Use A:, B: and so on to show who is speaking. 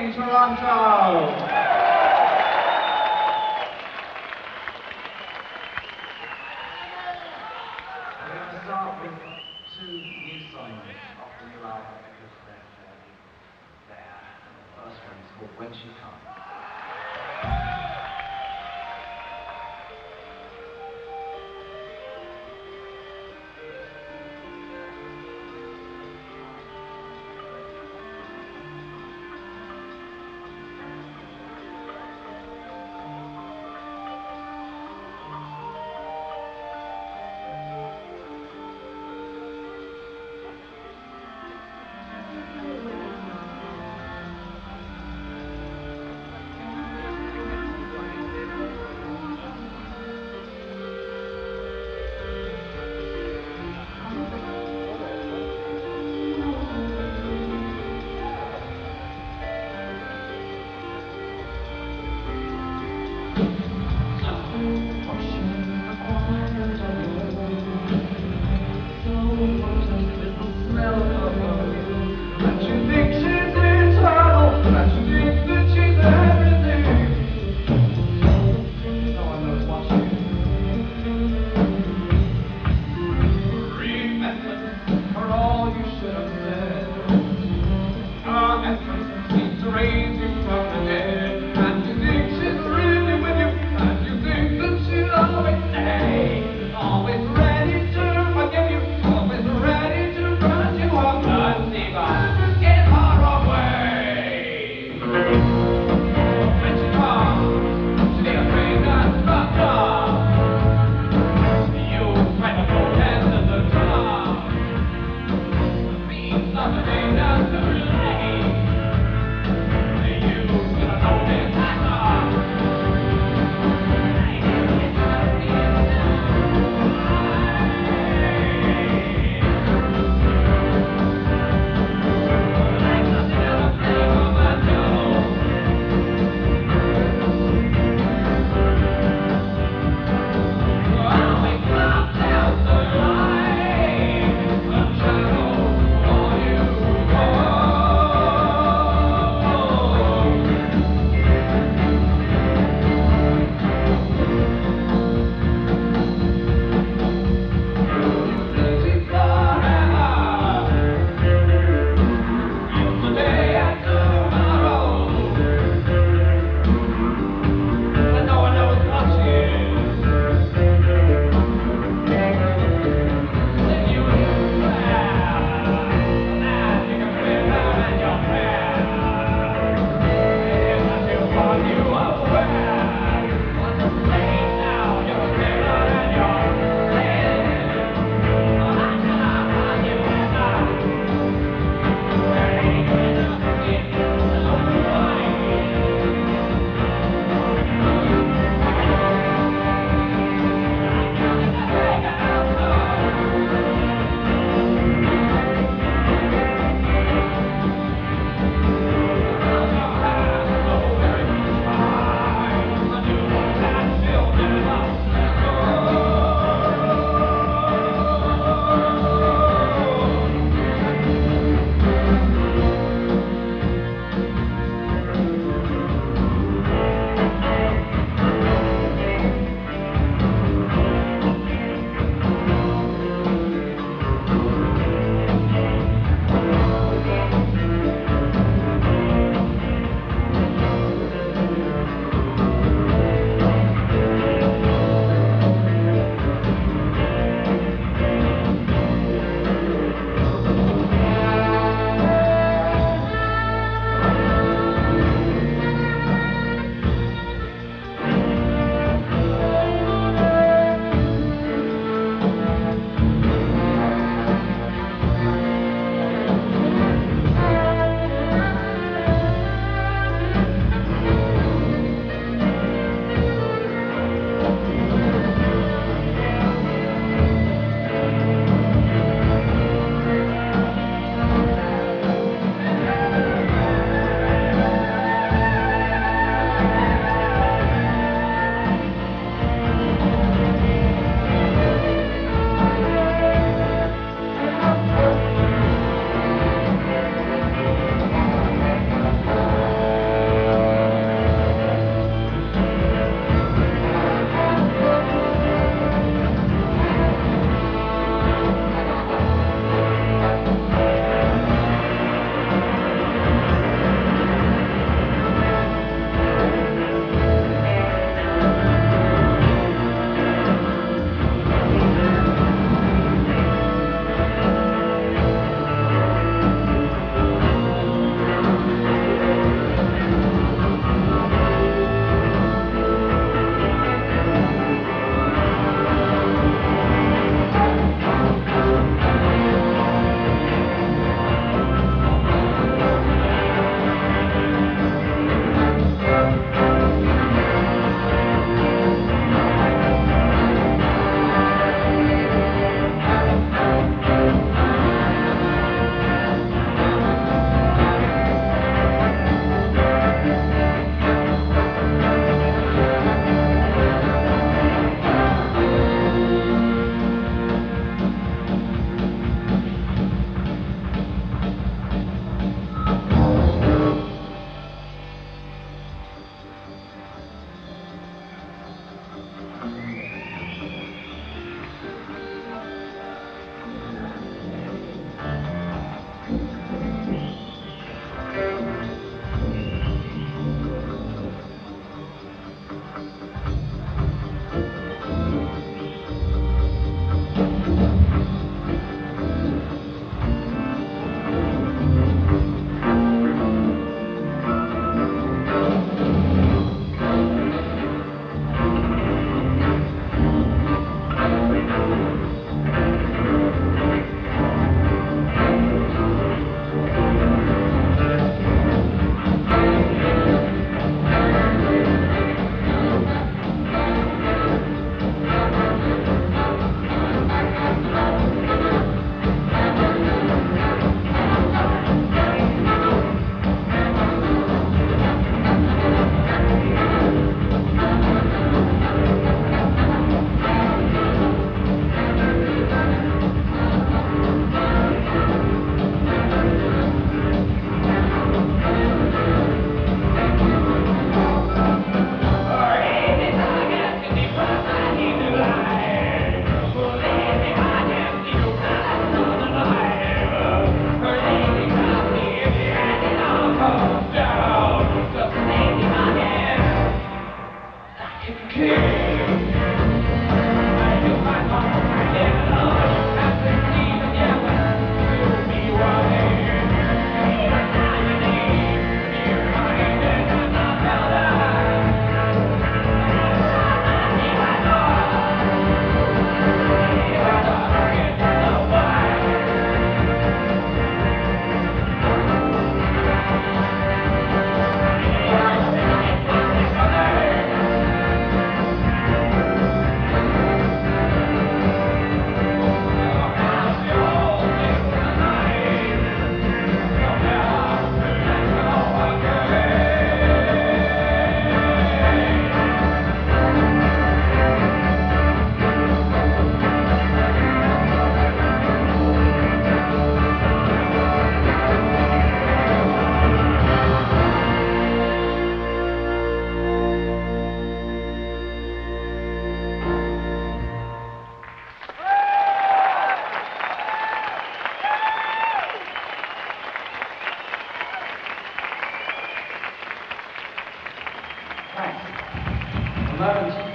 A: Wayne, Toronto.
B: When She Comes. Moment.